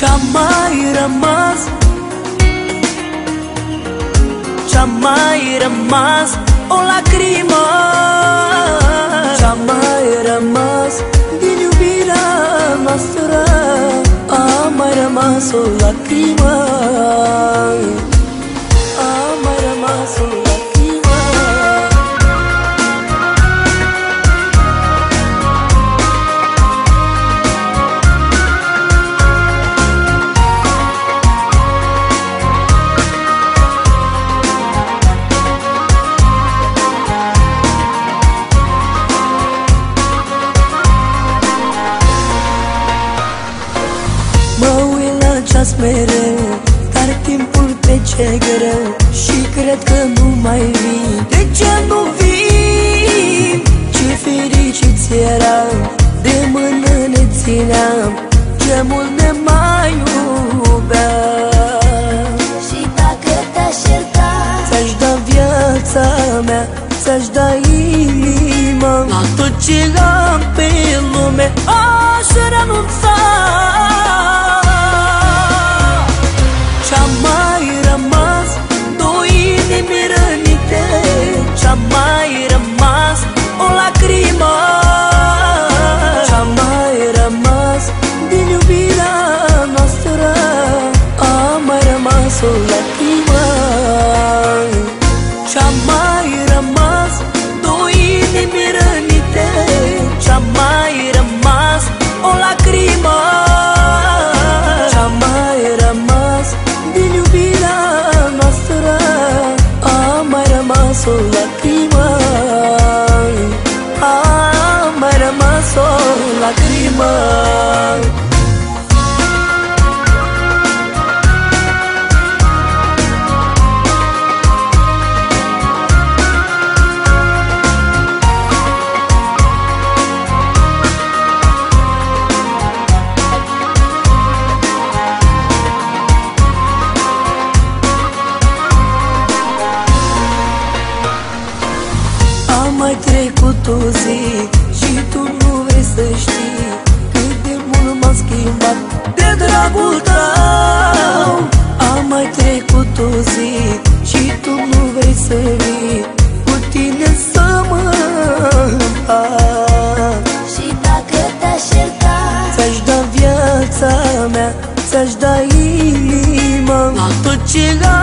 Ce-a mai rămas? Ce-a mai rămas? O lacrimă. Ce-a mai rămas? Din iubirea noastră A mai rămas o lacrimă uit la ceas mereu Dar timpul trece greu Și cred că nu mai vii De ce nu vii? Ce fericiți eram De mână ne țineam Ce mult ne mai iubeam. Și dacă te-aș ierta Ți-aș da viața mea Ți-aș da inima. La tot ce am pe lume Aș renunța rămas o lacrimă A mai rămas mai trecut o zi Și tu nu vrei să știi Cât de mult m-am schimbat De dragul tău. Am mai trecut o zi Și tu nu vrei să vii Cu tine să mă împac Și dacă te-aș ierta Ți-aș da viața mea Ți-aș da inima. La tot ce am